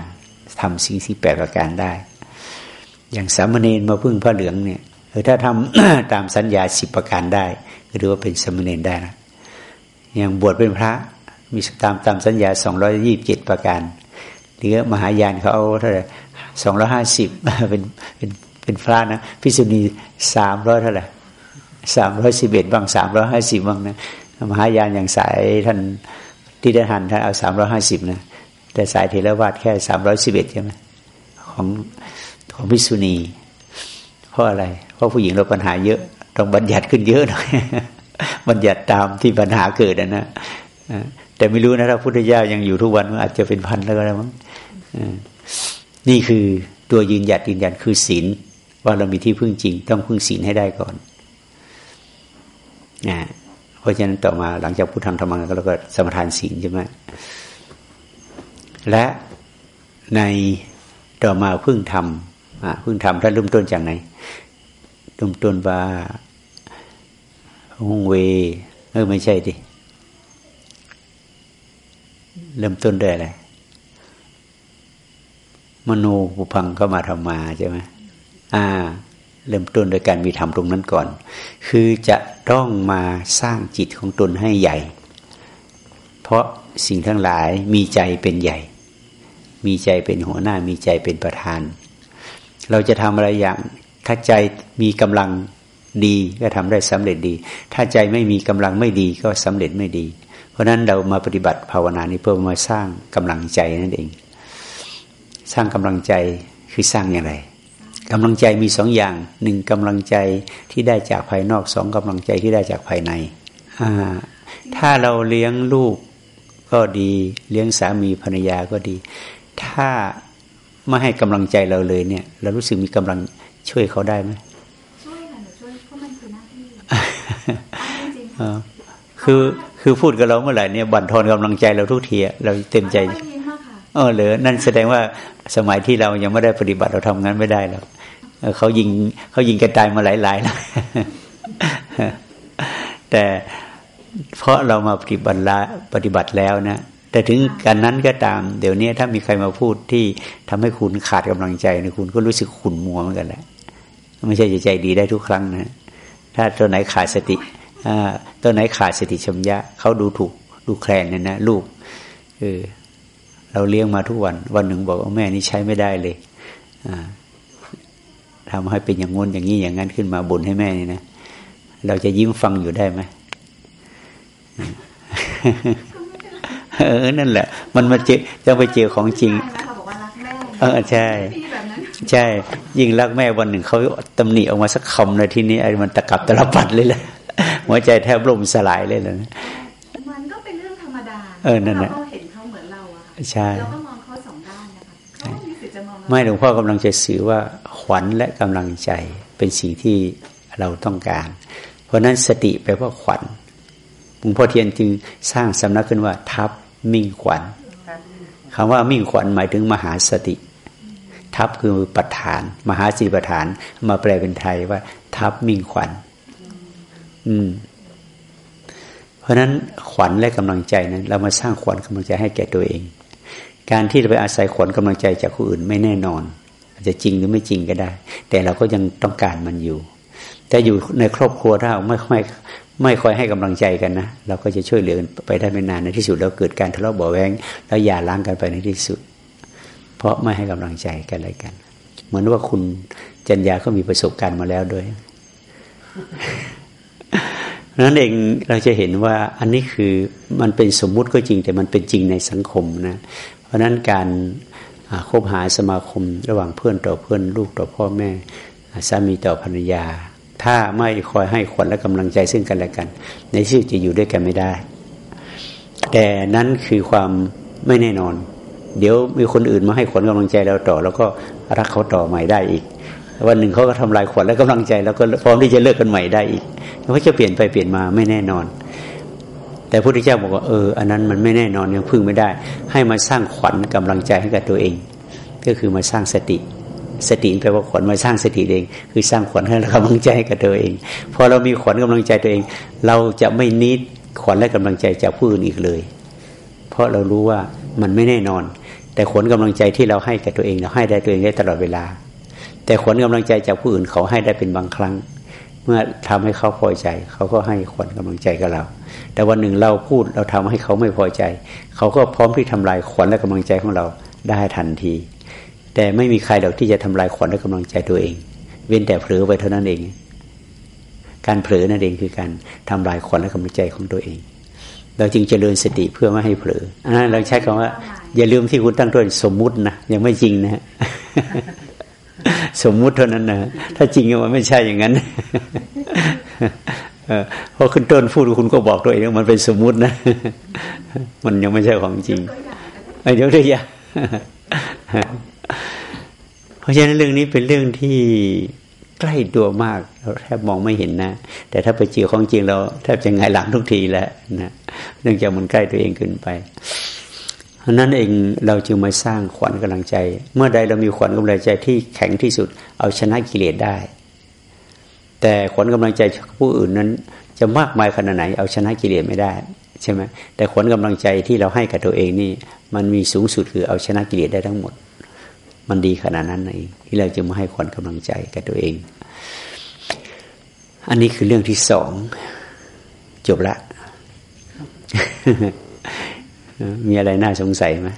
A: ทำสิ่งที่แปดประการได้ อย่างสามเณรมาพึ่งพระเหลืองเนี่ยเออถ้าทำตามสัญญาสิบประการได้ก็ถือว่าเป็นสามเณีได้นะอย่างบวชเป็นพระมีตามตามสัญญาสองร้อยยี่บเจ็ดประการหรือมหายานเขาเอาเท่าไหร่ สองร้อยห้าสิบเป็นเป็นเป็นพระนะพิสุณีสามร้อยเท่าไหร่สามร้อยสิบเอ็ดบ้างสามร้อยห้าสิบบ้างนะมหายานอย่างสายท่านที่ได้หันท่านเอาสามร้อยห้าสิบนะแต่สายเทรวาสแค่สามร้อยสิบเอ็ดใช่ไหมของของพิสุณีเพราะอะไร เพราะผู้หญิงเราปัญหาเยอะ ต้องบัญญัติขึ้นเยอะหน่อยบัญญัติตามที่ปัญหาเกิดนะแต่ไม่รู้นะถ้าพุทธเจ้ายังอยู่ทุกวันมันอาจจะเป็นพันแล้วก็ได้มั้ง นี่คือตัวยืนหยัดยืนยันคือศีลว่าเรามีที่พึ่งจริง ต้องพึ่งศีลให้ได้ก่อนนะเพราะฉะนั้นต่อมาหลังจากพุทธธรรมธรรมังเราก็สมทานศีลใช่ไหมและในต่อมาพึ่งทำพึ่งทำท่านเริ่มต้นจากไหนเริ่มต้นว่าฮงเวเออไม่ใช่ดิเริ่มต้นด้วยอะไร มโนบุพังเข้ามาทำมาใช่ไหมอ่า เริ่มต้นโดยการมีธรรมตรงนั้นก่อน คือจะต้องมาสร้างจิตของตนให้ใหญ่ เพราะสิ่งทั้งหลายมีใจเป็นใหญ่ มีใจเป็นหัวหน้า มีใจเป็นประธาน เราจะทำอะไรอย่าง ถ้าใจมีกำลังดีก็ทำได้สำเร็จดี ถ้าใจไม่มีกำลังไม่ดีก็สำเร็จไม่ดี เพราะฉะนั้นเรามาปฏิบัติภาวนานี้เพื่อมาสร้างกำลังใจนั่นเอง สร้างกำลังใจคือสร้างอย่างไรกำลังใจมีสองอย่างหนึ่งกำลังใจที่ได้จากภายนอกสองกำลังใจที่ได้จากภายในถ้าเราเลี้ยงลูกก็ดี เลี้ยงสามีภรรยาก็ดี ถ้าไม่ให้กำลังใจเราเลยเนี่ย เรารู้สึกมีกำลังช่วยเขาได้ไหม
D: ช่วยค่ะหนูช่วยเพราะมันคือหน้าที่จริง
A: คือคือพูดกับเราเมื่อไหร่เนี่ยบั่นทอนกำลังใจเราทุกทีเราเต็มใจเออเหรอนั่นแสดงว่าสมัยที่เรายังไม่ได้ปฏิบัติเราทำงั้นไม่ได้แล้วเขายิงเขายิงกระจายมาหลายๆแล้วแต่เพราะเรามาปฏิบัติละปฏิบัติแล้วนะแต่ถึงกันนั้นก็ตาม เดี๋ยวนี้ถ้ามีใครมาพูดที่ทำให้คุณขาดกำลังใจในคุณก็รู้สึกขุ่นมัวเหมือนกันแหละไม่ใช่จใจดีได้ทุกครั้งนะถ้าตัวไหนขาดสติตัวไหนขาดสติชมยะเขาดูถูกดูแคลนเนี่ยนะลูกเออ เราเลี้ยงมาทุกวัน วันหนึ่งบอกว่าแม่นี่ใช้ไม่ได้เลยทำให้เป็นอย่างงนอย่างนี้อย่างนั้นขึ้นมาบ่นให้แม่นี่นะเราจะยิ้มฟังอยู่ได้ไหมเออนั่นแหละ มันมาเจอจะไปเจอของจริงเออใช่ ใช่ ยิ่งรักแม่วันหนึ่งเขาตำหนิออกมาสักคำเลยที่นี้ไอ้มันตะกับตะลปัดเลยแหละหัวใจแทบล่มสลายเลยนะ
D: มันก็เป็นเรื่องธรรมดา
A: เออนั่นแหละ ใช่
D: เราก็มองเขาสองด้านนะคะเขามีสิทธิ์จะมอง
A: ไม่หลวงพ่อกำลังจะสื่อว่าขวัญและกำลังใจเป็นสิ่งที่เราต้องการ เพราะนั้นสติแปลว่าขวัญหลวงพ่อเทียนจึงสร้างสำนักขึ้นว่า ทับมิ่งขวัญคำว่ามิ่งขวัญหมายถึงมหาสติ ทับคือปัฏฐาน มหาสีปัฏฐาน มาแปลเป็นไทยว่า ทับมิ่งขวัญอืม เพราะนั้นขวัญและกำลังใจนั้น เรามาสร้างขวัญกำลังใจให้แก่ตัวเอง การที่เราไปอาศัยขวัญกำลังใจจากคนอื่นไม่แน่นอน อาจจะจริงหรือไม่จริงก็ได้ แต่เราก็ยังต้องการมันอยู่ แต่อยู่ในครอบครัวถ้าไม่ค่ไม่คอยให้กำลังใจกันนะเราก็จะช่วยเหลือไปได้ไม่นานในที่สุดเราเกิดการทะเลาะเบาแวงแล้วอย่าล้างกันไปในที่สุด เพราะไม่ให้กำลังใจกันอะไรกัน เหมือนว่าคุณจัญญาก็มีประสบการณ์มาแล้วด้วย นั้นเองเราจะเห็นว่าอันนี้คือมันเป็นสมมุติก็จริง แต่มันเป็นจริงในสังคมนะ เพราะนั้นการคบหาสมาคมระหว่างเพื่อนต่อเพื่อนลูกต่อพ่อแม่สามีต่อภรรยา ถ้าไม่คอยให้ขวัญและกำลังใจซึ่งกันและกัน ในชีวิตจะอยู่ด้วยกันไม่ได้ แต่นั้นคือความไม่แน่นอน เดี๋ยวมีคนอื่นมาให้ขวัญกำลังใจเราต่อ แล้วก็รักเขาต่อใหม่ได้อีก วันหนึ่งเขาก็ทำลายขวัญและกำลังใจ แล้วก็พร้อมที่จะเลิกกันใหม่ได้อีกเขาจะเปลี่ยนไปเปลี่ยนมาไม่แน่นอน แต่พระพุทธเจ้าบอกว่าเอออันนั้นมันไม่แน่นอนยังพึ่งไม่ได้ ให้มาสร้างขวัญกำลังใจให้กับตัวเอง ก็คือมาสร้างสติ สติแปลว่าขวัญมาสร้างสติเอง คือสร้างขวัญให้กำลังใจให้กับตัวเองพอเรามีขวัญกำลังใจตัวเอง เราจะไม่นิดขวัญและกำลังใจจากผู้อื่นอีกเลย เพราะเรารู้ว่ามันไม่แน่นอน แต่ขวัญกำลังใจที่เราให้กับตัวเองเราให้ได้ตัวเองได้ตลอดเวลา แต่ขวัญกำลังใจจากผู้อื่นเขาให้ได้เป็นบางครั้ง เมื่อทำให้เขาพอใจ เขาก็ให้ขวัญกำลังใจกับเรา แต่วันหนึ่งเราพูดเราทำให้เขาไม่พอใจ เขาก็พร้อมที่ทำลายขวัญและกำลังใจของเราได้ทันที แต่ไม่มีใครหรอกที่จะทำลายขวัญและกำลังใจตัวเอง เว้นแต่เผลอไปเท่านั้นเอง การเผลอนั่นเองคือการทำลายขวัญและกำลังใจของตัวเองเราจึงเจริญสติเพื่อไม่ให้เผลออันนั้นเราใช้คำว่า อย่าลืมที่คุณตั้งต้นสมมุตินะยังไม่จริงนะ สมมุติเท่านั้นนะถ้าจริงมันไม่ใช่อย่างนั้นเพราะขึ้นต้นพูดคุณก็บอกตัวเองว่ามันเป็นสมมุตินะ มันยังไม่ใช่ของจริงเดี๋ยวเดี๋ยวเพราะฉะนั้นเรื่องนี้เป็นเรื่องที่ใกล้ตัวมากเราแทบมองไม่เห็นนะ แต่ถ้าไปเจอของจริงเราแทบจะไงหลังทุกทีแล้วนะเนื่องจากมันใกล้ตัวเองเกินไปราะ นั้นเองเราจึงมาสร้างขวัญกำลังใจ เมื่อใดเรามีขวัญกำลังใจที่แข็งที่สุด เอาชนะกิเลสได้ แต่ขวัญกำลังใจผู้อื่นนั้น จะมากมายขนาดไหน เอาชนะกิเลสไม่ได้ใช่ไหมแต่ขวัญกำลังใจที่เราให้กับตัวเองนี่ มันมีสูงสุดคือเอาชนะกิเลสได้ทั้งหมด มันดีขนาดนั้นเองที่เราจะมาให้ขวัญกำลังใจกับตัวเอง อันนี้คือเรื่องที่สองจบละ มีอะไรน่าสงสัยไหม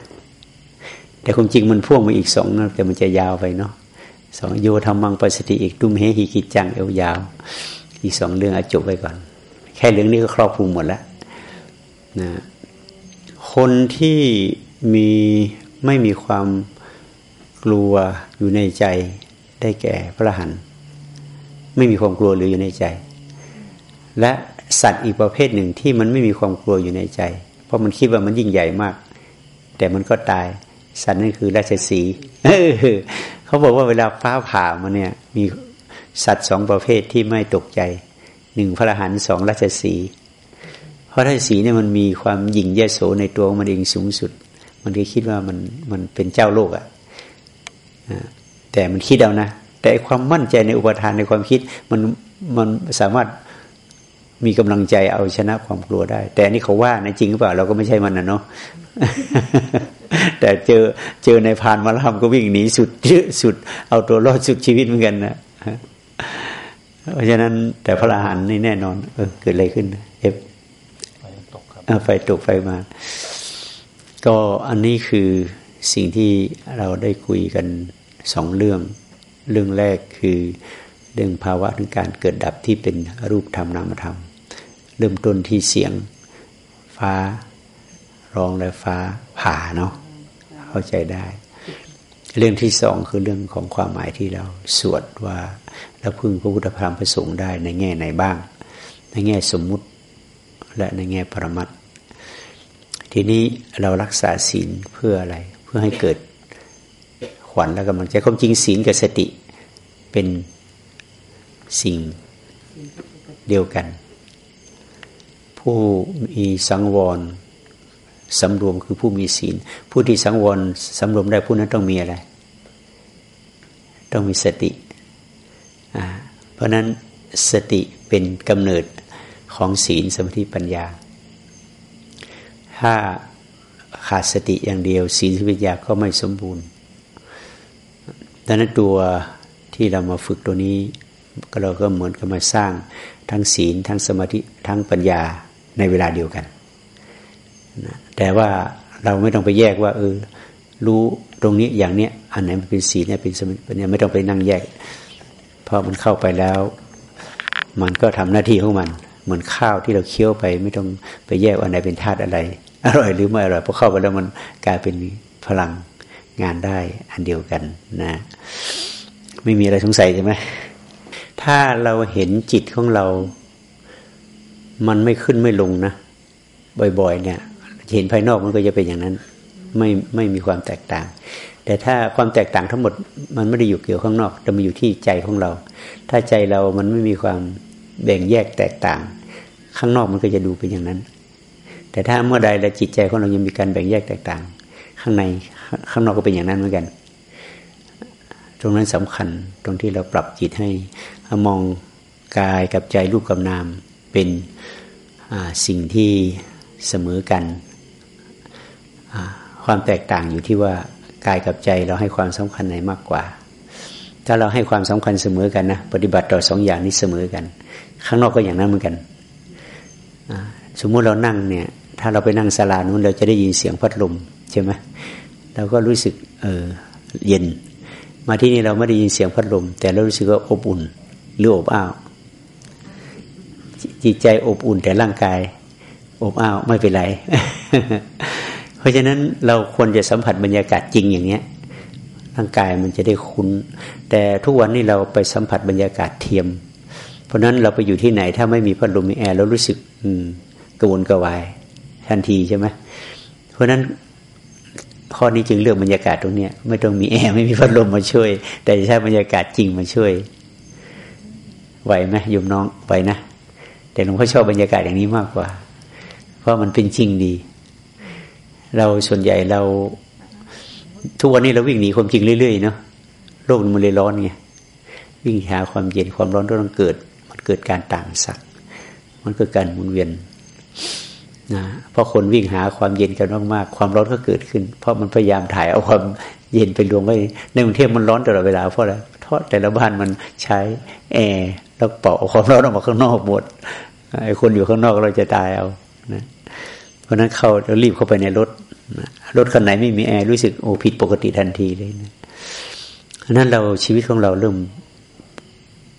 A: แต่ความจริงมันพ่วงมาอีกสองนะแต่มันจะยาวไปเนาะสองโยธรรมังปสติอีกตุ้มเฮหิกิจังเอวยาว อีกสองเรื่องอจบไปก่อน แค่เรื่องนี้ก็ครอบคลุมหมดแล้วนะคนที่มีไม่มีความกลัวอยู่ในใจได้แก่พระหันไม่มีความกลัวหรืออยู่ในใจ และสัตว์อีกประเภทหนึ่งที่มันไม่มีความกลัวอยู่ในใจ เพราะมันคิดว่ามันยิ่งใหญ่มาก แต่มันก็ตาย สัตว์นั่นคือราชสีเขาบอกว่าเวลาฟ้าผ่ามาเนี่ย มีสัตว์สองประเภทที่ไม่ตกใจหนึ่งพระหันสองราชสี เพราะราชสีเนี่ยมันมีความหยิ่งแยโสในตัวมันเองสูงสุด มันก็คิดว่ามันมันเป็นเจ้าโลกอะ่ะแต่มันคิดเอานะแต่ความมั่นใจในอุปทานในความคิดมันมันสามารถ มีกำลังใจเอาชนะความกลัวได้ แต่นี่เขาว่าในจริงหรือเปล่าเราก็ไม่ใช่มันนะเนาะแต่เจอเจอในพานมาลามก็วิ่งหนีสุดสุด เอาตัวรอดสุดชีวิตเหมือนกันนะเพราะฉะนั้น แต่พระอรหันต์นี่แน่นอน เออเกิดอะไรขึ้นเอฟไฟตกครับไฟตกไฟมา ก็อันนี้คือสิ่งที่เราได้คุยกันสองเรื่อง เรื่องแรกคือเรื่องภาวะของการเกิดดับที่เป็นรูปธรรมนามธรรม เริ่มต้นที่เสียงฟ้าร้องและฟ้าผ่าเนาะเข้าใจได้ เรื่องที่สองคือเรื่องของความหมายที่เราสวดว่าเราพึ่งพระพุทธพระธรรมพระสงฆ์ได้ในแง่ไหนบ้าง ในแง่สมมุติและในแง่ปรมัตทีนี้เรารักษาศีลเพื่ออะไร เพื่อให้เกิดขวัญและกำลังใจความจริงศีลกับสติเป็นสิ่งเดียวกัน ผู้มีสังวรสำรวมคือผู้มีศีล ผู้ที่สังวรสำรวมได้ผู้นั้นต้องมีอะไร ต้องมีสติ เพราะนั้นสติเป็นกำเนิดของศีลสมาธิปัญญา ถ้าขาดสติอย่างเดียว ศีลสมาธิปัญญาก็ไม่สมบูรณ์ดังนั้นตัวที่เรามาฝึกตัวนี้ ก็เราก็เหมือนกับมาสร้างทั้งศีลทั้งสมาธิทั้งปัญญา ในเวลาเดียวกันนะแต่ว่าเราไม่ต้องไปแยกว่า เออ รู้ตรงนี้อย่างเนี้ย อันไหนมันเป็นศีลเนี่ยเป็นสมาธิเนี่ยไม่ต้องไปนั่งแยก เพราะมันเข้าไปแล้ว มันก็ทำหน้าที่ของมัน เหมือนข้าวที่เราเคี้ยวไป ไม่ต้องไปแยกอันไหนเป็นธาตุอะไร อร่อยหรือไม่อร่อยพอเข้าไปแล้วมันกลายเป็นพลังงานได้อันเดียวกันนะ ไม่มีอะไรสงสัยใช่ไหมถ้าเราเห็นจิตของเรา มันไม่ขึ้นไม่ลงนะบ่อย ๆ เนี่ย เห็นภายนอกมันก็จะเป็นอย่างนั้น ไม่ไม่มีความแตกต่าง แต่ถ้าความแตกต่างทั้งหมด มันไม่ได้อยู่เกี่ยวข้างนอกแต่มันอยู่ที่ใจของเรา ถ้าใจเรามันไม่มีความแบ่งแยกแตกต่าง ข้างนอกมันก็จะดูเป็นอย่างนั้น แต่ถ้าเมื่อใดเราจิตใจของเรายังมีการแบ่งแยกแตกต่าง ข้างในข้างนอกก็เป็นอย่างนั้นเหมือนกัน ตรงนั้นสำคัญตรงที่เราปรับจิตให้มองกายกับใจรูปกับนาม เป็นสิ่งที่เสมอกันความแตกต่างอยู่ที่ว่ากายกับใจเราให้ความสำคัญไหนมากกว่า ถ้าเราให้ความสำคัญเสมอกันนะปฏิบัติต่อสองอย่างนี้เสมอกัน ข้างนอกก็อย่างนั้นเหมือนกันสมมุติเรานั่งเนี่ย ถ้าเราไปนั่งศาลานู้นเราจะได้ยินเสียงพัดลมใช่ไหมเราก็รู้สึกเออเย็น มาที่นี่เราไม่ได้ยินเสียงพัดลม แต่เรารู้สึกว่าอบอุ่นหรืออบอ้าว จิตใจอบอุ่นแต่ร่างกายอบอ้าวไม่เป็นไร เพราะฉะนั้นเราควรจะสัมผัสบรรยากาศจริงอย่างเนี้ย ร่างกายมันจะได้คุ้น แต่ทุกวันนี้เราไปสัมผัสบรรยากาศเทียม เพราะนั้นเราไปอยู่ที่ไหน ถ้าไม่มีพัดลมมีแอร์เรารู้สึก อืมกระวนกระวาย ทันทีใช่ไหมเพราะนั้นข้อนี้จึงเลือกบรรยากาศตรงนี้ไม่ต้องมีแอร์ไม่มีพัดลมมาช่วย แต่ใช้บรรยากาศจริงมาช่วยไหวไหมยมน้องไหวนะ แต่หลวงพ่อชอบบรรยากาศอย่างนี้มากกว่า เพราะมันเป็นจริงดี เราส่วนใหญ่เราทุกวันนี้เราวิ่งหนีความจริงเรื่อยๆเนาะโลกมันเลยร้อนไงวิ่งหาความเย็นความร้อนก็ต้องเกิด มันเกิดการต่างสักมันเกิดการหมุนเวียนนะเพราะคนวิ่งหาความเย็นกันมากๆความร้อนก็เกิดขึ้น เพราะมันพยายามถ่ายเอาความเย็นไปรวมไว้ในกรุงเทพมันร้อนตลอดเวลาเพราะอะไรเพราะแต่ละบ้านมันใช้แอร์ แล้วเป่าความร้อนออกมาข้างนอกหมดไอ้คนอยู่ข้างนอกเราจะตายเอานะเพราะนั้นเข้าเรารีบเข้าไปในรถรถคันไหนไม่มีแอร์รู้สึกโอ้ผิดปกติทันทีเลยนะนั้นเราชีวิตของเราเริ่ม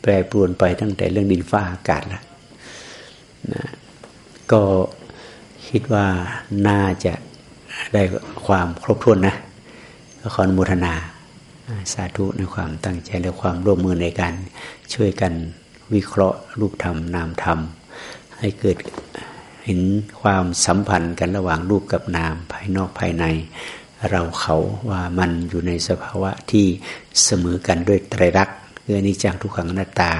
A: แปรปรวนไปตั้งแต่เรื่องดินฟ้าอากาศแล้วนะก็คิดว่าน่าจะได้ความครบถ้วนนะขออนุโมทนาสาธุในความตั้งใจและความร่วมมือในการช่วยกัน วิเคราะห์รูปธรรมนามธรรม ให้เกิดเห็นความสัมพันธ์กันระหว่างรูปกับนามภายนอกภายใน เราเขาว่ามันอยู่ในสภาวะที่เสมอกันด้วยไตรลักษณ์คืออนิจังทุกขังอนัตตา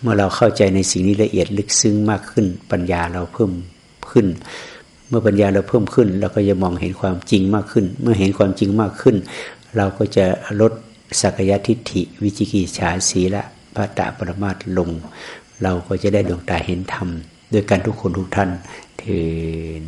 A: เมื่อเราเข้าใจในสิ่งนี้ละเอียดลึกซึ้งมากขึ้น ปัญญาเราเพิ่มขึ้น เมื่อปัญญาเราเพิ่มขึ้น เราก็จะมองเห็นความจริงมากขึ้น เมื่อเห็นความจริงมากขึ้น เราก็จะลดสักยทิฏฐิวิจิกิจฉาสีละ พระตาปรมาตลง เราก็จะได้ดวงตาเห็นธรรมด้วยกันทุกคนทุกท่านเถิด